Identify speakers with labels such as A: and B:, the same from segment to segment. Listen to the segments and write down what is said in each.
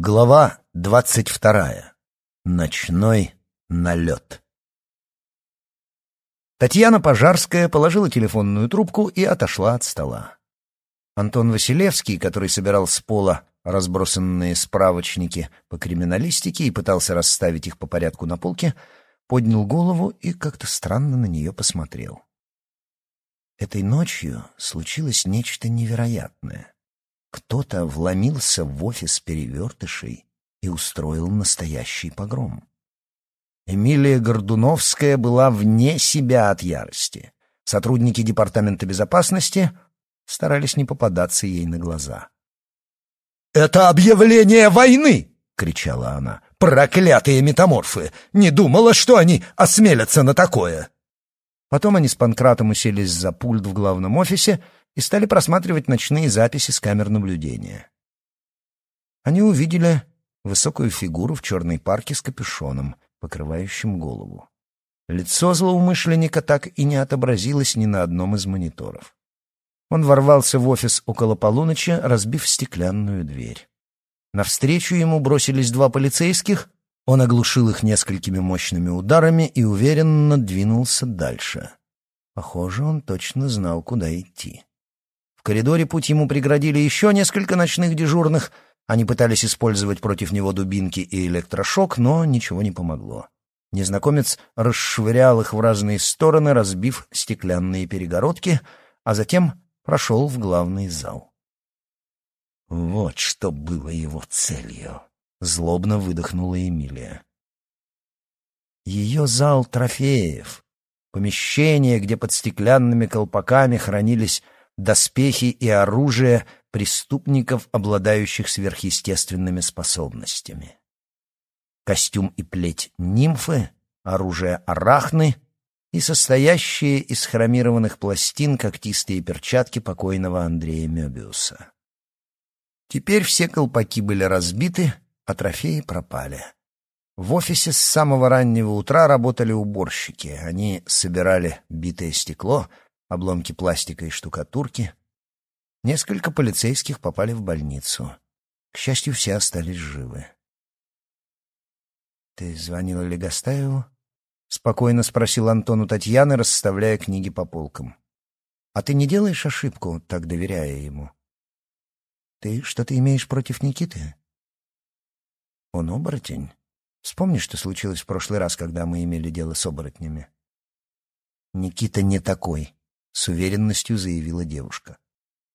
A: Глава двадцать вторая. Ночной налет. Татьяна Пожарская положила телефонную трубку и отошла от стола. Антон Василевский, который собирал с пола разбросанные справочники по криминалистике и пытался расставить их по порядку на полке, поднял голову и как-то странно на нее посмотрел. Этой ночью случилось нечто невероятное. Кто-то вломился в офис перевертышей и устроил настоящий погром. Эмилия Гордуновская была вне себя от ярости. Сотрудники Департамента безопасности старались не попадаться ей на глаза. «Это объявление войны!» — кричала она. «Проклятые метаморфы! Не думала, что они осмелятся на такое!» Потом они с Панкратом уселись за пульт в главном офисе — и стали просматривать ночные записи с камер наблюдения. Они увидели высокую фигуру в черной парке с капюшоном, покрывающим голову. Лицо злоумышленника так и не отобразилось ни на одном из мониторов. Он ворвался в офис около полуночи, разбив стеклянную дверь. Навстречу ему бросились два полицейских, он оглушил их несколькими мощными ударами и уверенно двинулся дальше. Похоже, он точно знал, куда идти коридоре путь ему преградили еще несколько ночных дежурных. Они пытались использовать против него дубинки и электрошок, но ничего не помогло. Незнакомец расшвырял их в разные стороны, разбив стеклянные перегородки, а затем прошел в главный зал. Вот что было его целью, — злобно выдохнула Эмилия. Ее зал трофеев, помещение, где под стеклянными колпаками хранились доспехи и оружие преступников, обладающих сверхъестественными способностями. Костюм и плеть нимфы, оружие арахны и состоящие из хромированных пластин когтистые перчатки покойного Андрея Мёбиуса. Теперь все колпаки были разбиты, а трофеи пропали. В офисе с самого раннего утра работали уборщики. Они собирали битое стекло — обломки пластика и штукатурки. Несколько полицейских попали в больницу. К счастью, все остались живы. «Ты звонила Легостаеву?» — спокойно спросил Антон у Татьяны, расставляя книги по полкам. «А ты не делаешь ошибку, так доверяя ему? Ты что-то имеешь против Никиты?» «Он оборотень. Вспомни, что случилось в прошлый раз, когда мы имели дело с оборотнями?» «Никита не такой», с уверенностью заявила девушка.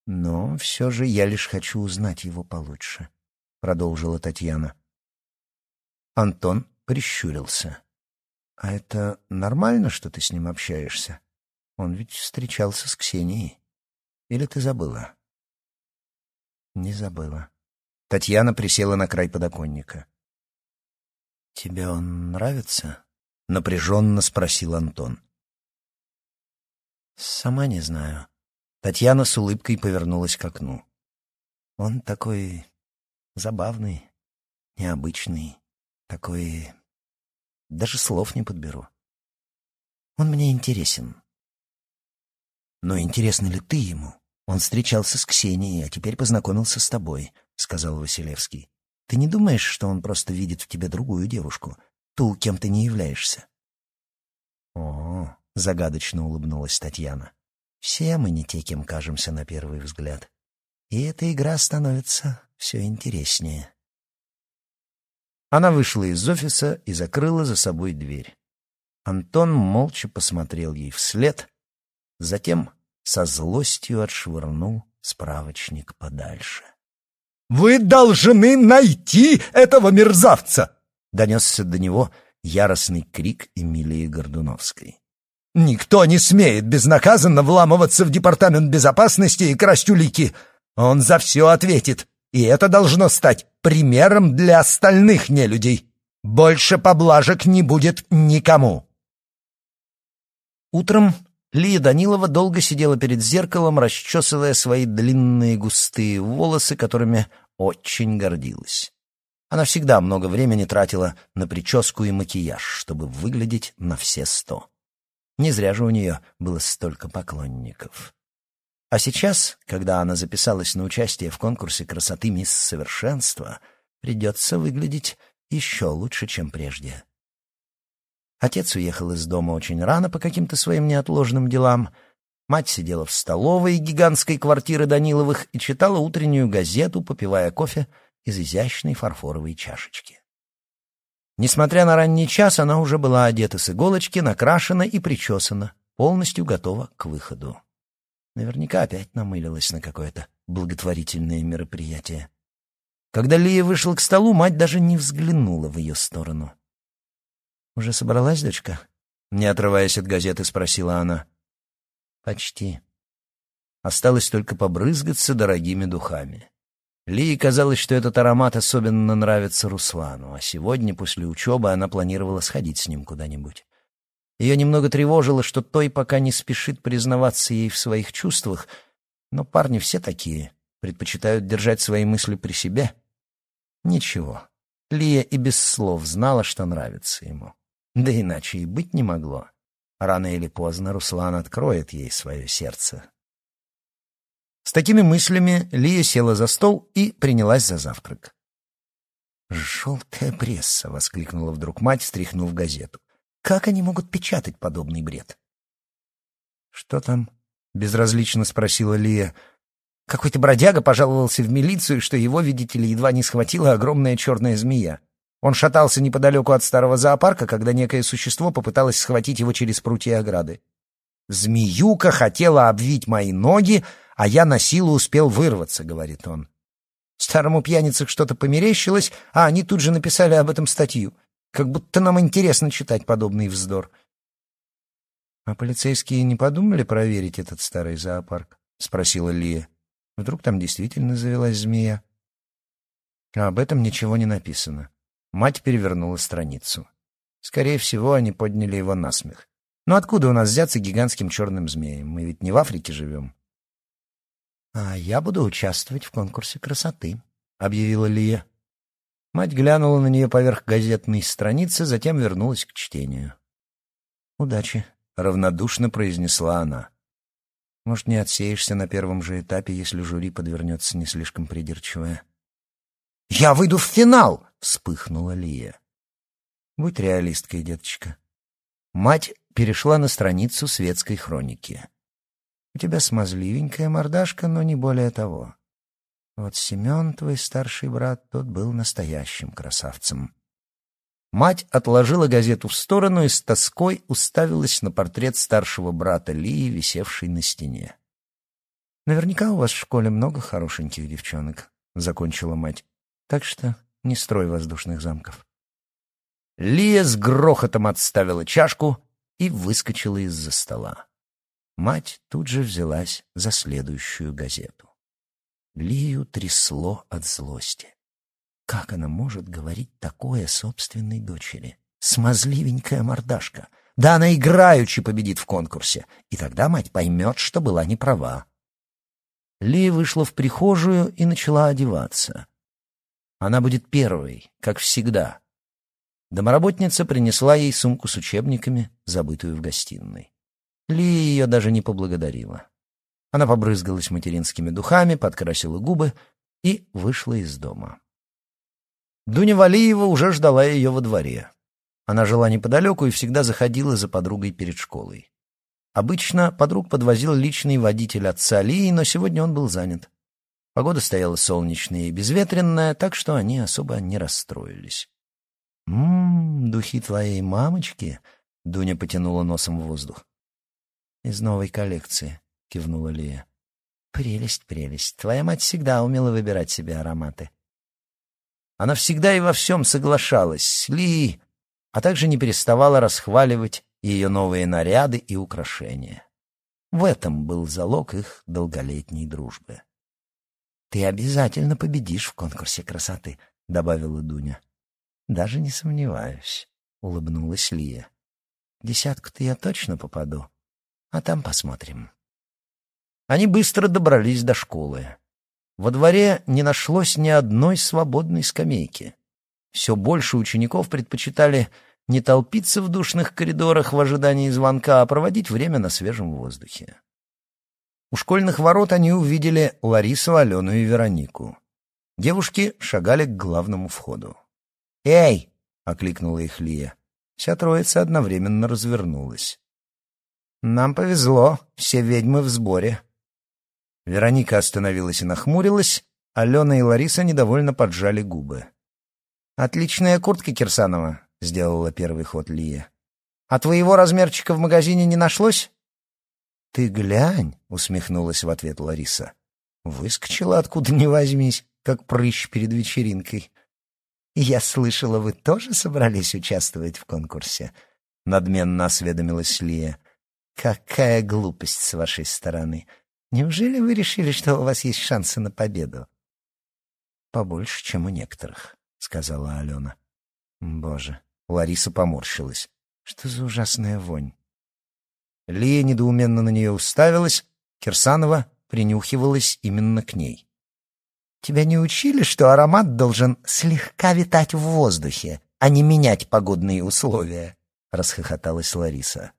A: «Но все же я лишь хочу узнать его получше», — продолжила Татьяна. Антон прищурился. «А это нормально, что ты с ним общаешься? Он ведь встречался с Ксенией. Или ты забыла?» «Не забыла». Татьяна присела на край подоконника. «Тебе он нравится?» — напряженно спросил Антон. «Сама не знаю». Татьяна с улыбкой повернулась к окну. «Он такой забавный, необычный, такой... Даже слов не подберу. Он мне интересен». «Но интересно ли ты ему? Он встречался с Ксенией, а теперь познакомился с тобой», — сказал Василевский. «Ты не думаешь, что он просто видит в тебе другую девушку, ту, кем ты не являешься?» «О, — загадочно улыбнулась Татьяна. «Все мы не те, кем кажемся на первый взгляд. И эта игра становится все интереснее». Она вышла из офиса и закрыла за собой дверь. Антон молча посмотрел ей вслед, затем со злостью отшвырнул справочник подальше. «Вы должны найти этого мерзавца!» — донесся до него яростный крик Эмилии Гордуновской. Никто не смеет безнаказанно вламываться в департамент безопасности и красть улики. Он за все ответит, и это должно стать примером для остальных нелюдей. Больше поблажек не будет никому. Утром Лия Данилова долго сидела перед зеркалом, расчесывая свои длинные густые волосы, которыми очень гордилась. Она всегда много времени тратила на прическу и макияж, чтобы выглядеть на все сто. Не зря же у нее было столько поклонников. А сейчас, когда она записалась на участие в конкурсе красоты «Мисс Совершенство», придется выглядеть еще лучше, чем прежде. Отец уехал из дома очень рано по каким-то своим неотложным делам. Мать сидела в столовой гигантской квартиры Даниловых и читала утреннюю газету, попивая кофе из изящной фарфоровой чашечки. Несмотря на ранний час, она уже была одета с иголочки, накрашена и причесана, полностью готова к выходу. Наверняка опять намылилась на какое-то благотворительное мероприятие. Когда Лия вышла к столу, мать даже не взглянула в ее сторону. «Уже собралась, дочка?» Не отрываясь от газеты, спросила она. «Почти. Осталось только побрызгаться дорогими духами». Лии казалось, что этот аромат особенно нравится Руслану, а сегодня, после учебы, она планировала сходить с ним куда-нибудь. Ее немного тревожило, что той пока не спешит признаваться ей в своих чувствах, но парни все такие, предпочитают держать свои мысли при себе. Ничего, Лия и без слов знала, что нравится ему. Да иначе и быть не могло. Рано или поздно Руслан откроет ей свое сердце, с такими мыслями Лия села за стол и принялась за завтрак. «Желтая пресса!» — воскликнула вдруг мать, встряхнув газету. «Как они могут печатать подобный бред?» «Что там?» — безразлично спросила Лия. «Какой-то бродяга пожаловался в милицию, что его, видите ли, едва не схватила огромная черная змея. Он шатался неподалеку от старого зоопарка, когда некое существо попыталось схватить его через прутья ограды. Змеюка хотела обвить мои ноги, а я на силу успел вырваться», — говорит он. Старому пьянице что-то померещилось, а они тут же написали об этом статью. Как будто нам интересно читать подобный вздор. «А полицейские не подумали проверить этот старый зоопарк?» — спросила Лия. «Вдруг там действительно завелась змея?» Об этом ничего не написано. Мать перевернула страницу. Скорее всего, они подняли его на смех. Но откуда у нас взяться гигантским черным змеем? Мы ведь не в Африке живем. «А я буду участвовать в конкурсе красоты», — объявила Лия. Мать глянула на нее поверх газетной страницы, затем вернулась к чтению. «Удачи», — равнодушно произнесла она. «Может, не отсеешься на первом же этапе, если жюри подвернется не слишком придирчивое». «Я выйду в финал!» — вспыхнула Лия. «Будь реалисткой, деточка». Мать перешла на страницу светской хроники. У тебя смазливенькая мордашка, но не более того. Вот Семен, твой старший брат, тот был настоящим красавцем. Мать отложила газету в сторону и с тоской уставилась на портрет старшего брата Лии, висевший на стене. «Наверняка у вас в школе много хорошеньких девчонок», — закончила мать. «Так что не строй воздушных замков». Лия с грохотом отставила чашку и выскочила из-за стола. Мать тут же взялась за следующую газету. Лию трясло от злости. Как она может говорить такое собственной дочери? Смазливенькая мордашка. Да она играючи победит в конкурсе, и тогда мать поймет, что была не права. Лия вышла в прихожую и начала одеваться. Она будет первой, как всегда. Домоработница принесла ей сумку с учебниками, забытую в гостиной. Ли ее даже не поблагодарила. Она побрызгалась материнскими духами, подкрасила губы и вышла из дома. Дуня Валиева уже ждала ее во дворе. Она жила неподалеку и всегда заходила за подругой перед школой. Обычно подруг подвозил личный водитель отца Лии, но сегодня он был занят. Погода стояла солнечная и безветренная, так что они особо не расстроились. «М-м, духи твоей мамочки!» — Дуня потянула носом в воздух из новой коллекции», — кивнула Лия. «Прелесть, прелесть. Твоя мать всегда умела выбирать себе ароматы». Она всегда и во всем соглашалась с Лией, а также не переставала расхваливать ее новые наряды и украшения. В этом был залог их долголетней дружбы. «Ты обязательно победишь в конкурсе красоты», — добавила Дуня. «Даже не сомневаюсь», — улыбнулась Лия. «Десятку-то я точно попаду, а там посмотрим. Они быстро добрались до школы. Во дворе не нашлось ни одной свободной скамейки. Все больше учеников предпочитали не толпиться в душных коридорах в ожидании звонка, а проводить время на свежем воздухе. У школьных ворот они увидели Ларису, Алену и Веронику. Девушки шагали к главному входу. «Эй!» — окликнула их Лия. Вся троица одновременно развернулась. «Нам повезло, все ведьмы в сборе». Вероника остановилась и нахмурилась, Алена и Лариса недовольно поджали губы. «Отличная куртка Кирсанова», — сделала первый ход Лия. «А твоего размерчика в магазине не нашлось?» «Ты глянь», — усмехнулась в ответ Лариса. «Выскочила откуда ни возьмись, как прыщ перед вечеринкой». «Я слышала, вы тоже собрались участвовать в конкурсе?» — надменно осведомилась Лия. «Какая глупость с вашей стороны! Неужели вы решили, что у вас есть шансы на победу?» «Побольше, чем у некоторых», — сказала Алена. «Боже!» — Лариса поморщилась. «Что за ужасная вонь?» Лия недоуменно на нее уставилась, Кирсанова принюхивалась именно к ней. Тебя не учили, что аромат должен слегка витать в воздухе, а не менять погодные условия?» — расхохоталась Лариса.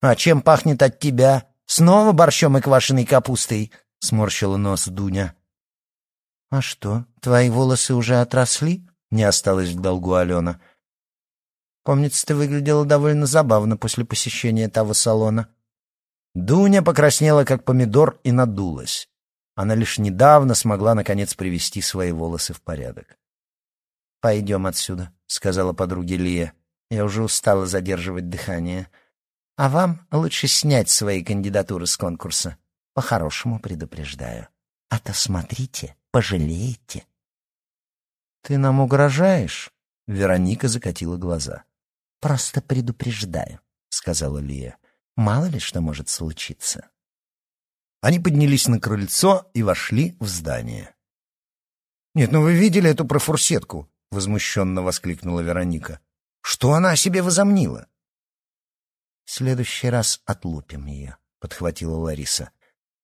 A: «А чем пахнет от тебя? Снова борщом и квашеной капустой?» — сморщила нос Дуня. «А что, твои волосы уже отросли?» — не осталось в долгу Алена. «Помнится, ты выглядела довольно забавно после посещения того салона». Дуня покраснела, как помидор, и надулась. Она лишь недавно смогла, наконец, привести свои волосы в порядок. «Пойдем отсюда», — сказала подруге Лия. «Я уже устала задерживать дыхание. А вам лучше снять свои кандидатуры с конкурса. По-хорошему предупреждаю. А то смотрите, пожалеете». «Ты нам угрожаешь?» — Вероника закатила глаза. «Просто предупреждаю», — сказала Лия. «Мало ли что может случиться». Они поднялись на крыльцо и вошли в здание. «Нет, ну вы видели эту профурсетку?» — возмущенно воскликнула Вероника. «Что она о себе возомнила?» «В следующий раз отлупим ее», — подхватила Лариса.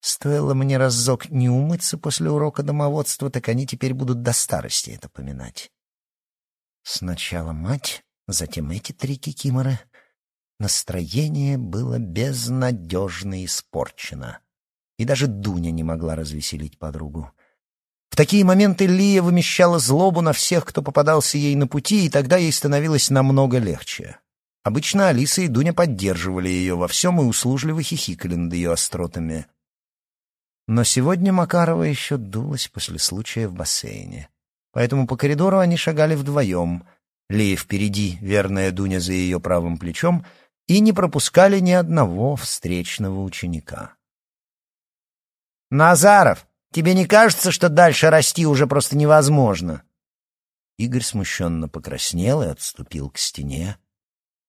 A: «Стоило мне разок не умыться после урока домоводства, так они теперь будут до старости это поминать». Сначала мать, затем эти три кикиморы. Настроение было безнадежно испорчено и даже Дуня не могла развеселить подругу. В такие моменты Лия вымещала злобу на всех, кто попадался ей на пути, и тогда ей становилось намного легче. Обычно Алиса и Дуня поддерживали ее во всем и услужливо хихикали над ее остротами. Но сегодня Макарова еще дулась после случая в бассейне. Поэтому по коридору они шагали вдвоем, Лия впереди, верная Дуня за ее правым плечом, и не пропускали ни одного встречного ученика. «Назаров, тебе не кажется, что дальше расти уже просто невозможно?» Игорь смущенно покраснел и отступил к стене.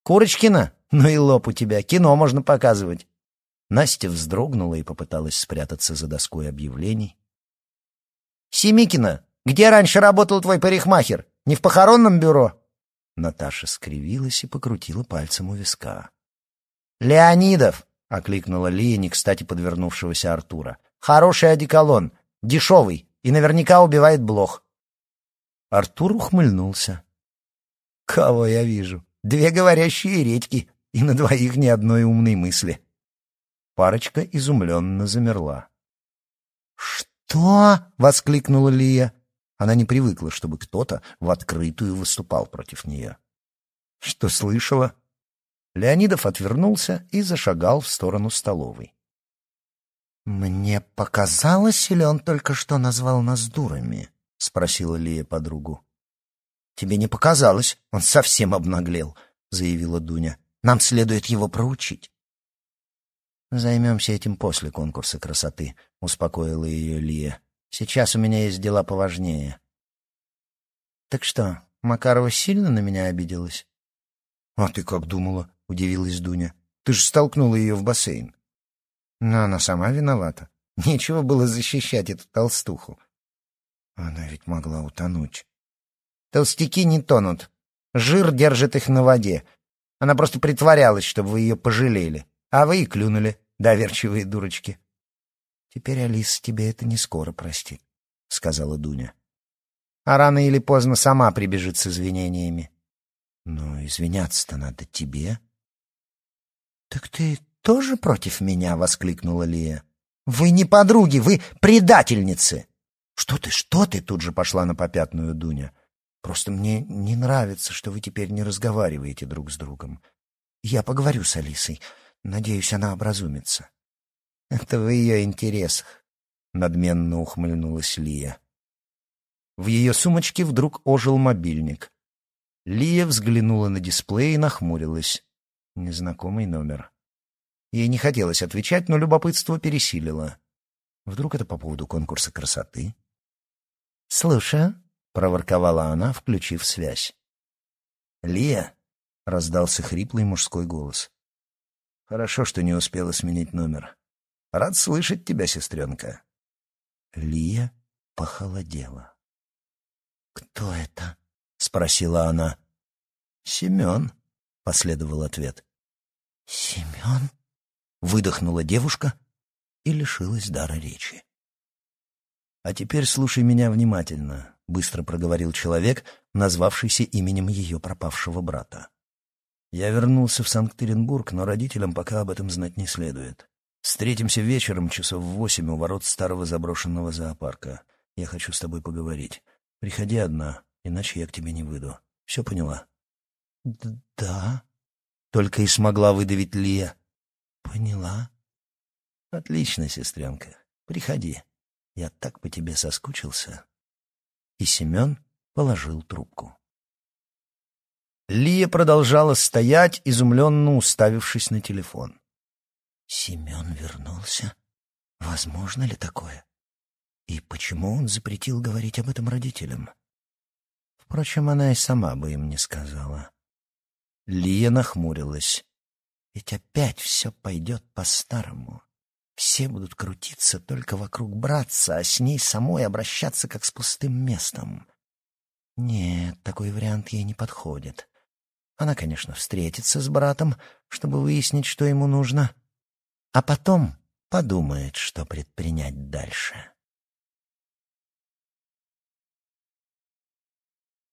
A: «Курочкина? Ну и лоб у тебя, кино можно показывать». Настя вздрогнула и попыталась спрятаться за доской объявлений. «Семикина, где раньше работал твой парикмахер? Не в похоронном бюро?» Наташа скривилась и покрутила пальцем у виска. «Леонидов!» — окликнула Лия, не кстати подвернувшегося Артура. Хороший одеколон, дешевый и наверняка убивает блох. Артур ухмыльнулся. Кого я вижу? Две говорящие редьки, и на двоих ни одной умной мысли. Парочка изумленно замерла. «Что?» — воскликнула Лия. Она не привыкла, чтобы кто-то в открытую выступал против нее. «Что слышала?» Леонидов отвернулся и зашагал в сторону столовой. «Мне показалось, или он только что назвал нас дурами?» — спросила Лия подругу. «Тебе не показалось, он совсем обнаглел», — заявила Дуня. «Нам следует его проучить». «Займемся этим после конкурса красоты», — успокоила ее Лия. «Сейчас у меня есть дела поважнее». «Так что, Макарова сильно на меня обиделась?» «А ты как думала?» — удивилась Дуня. «Ты же столкнула ее в бассейн». Но она сама виновата. Нечего было защищать эту толстуху. Она ведь могла утонуть. Толстяки не тонут. Жир держит их на воде. Она просто притворялась, чтобы вы ее пожалели. А вы и клюнули, доверчивые дурочки. Теперь Алиса тебе это не скоро простит, — сказала Дуня. А рано или поздно сама прибежит с извинениями. Но извиняться-то надо тебе. Так ты тоже против меня?» — воскликнула Лия. «Вы не подруги, вы предательницы!» «Что ты, что ты?» — тут же пошла на попятную Дуня. «Просто мне не нравится, что вы теперь не разговариваете друг с другом. Я поговорю с Алисой. Надеюсь, она образумится». «Это в ее интересах», — надменно ухмыльнулась Лия. В ее сумочке вдруг ожил мобильник. Лия взглянула на дисплей и нахмурилась. Незнакомый номер. Ей не хотелось отвечать, но любопытство пересилило. Вдруг это по поводу конкурса красоты? «Слушаю», — проворковала она, включив связь. «Лия», — раздался хриплый мужской голос. «Хорошо, что не успела сменить номер. Рад слышать тебя, сестренка». Лия похолодела. «Кто это?» — спросила она. «Семен», — последовал ответ. «Семен?» — выдохнула девушка и лишилась дара речи. «А теперь слушай меня внимательно», — быстро проговорил человек, назвавшийся именем ее пропавшего брата. «Я вернулся в Санкт-Петербург, но родителям пока об этом знать не следует. Встретимся вечером часов в восемь у ворот старого заброшенного зоопарка. Я хочу с тобой поговорить. Приходи одна, иначе я к тебе не выйду. Все поняла?» «Да», — только и смогла выдавить Лия. «Поняла». «Отлично, сестренка. Приходи. Я так по тебе соскучился». И Семен положил трубку. Лия продолжала стоять, изумленно уставившись на телефон. «Семен вернулся? Возможно ли такое? И почему он запретил говорить об этом родителям?» Впрочем, она и сама бы им не сказала. Лия нахмурилась. Ведь опять все пойдет по-старому. Все будут крутиться только вокруг братца, а с ней самой обращаться как с пустым местом. Нет, такой вариант ей не подходит. Она, конечно, встретится с братом, чтобы выяснить, что ему нужно, а потом подумает, что предпринять дальше.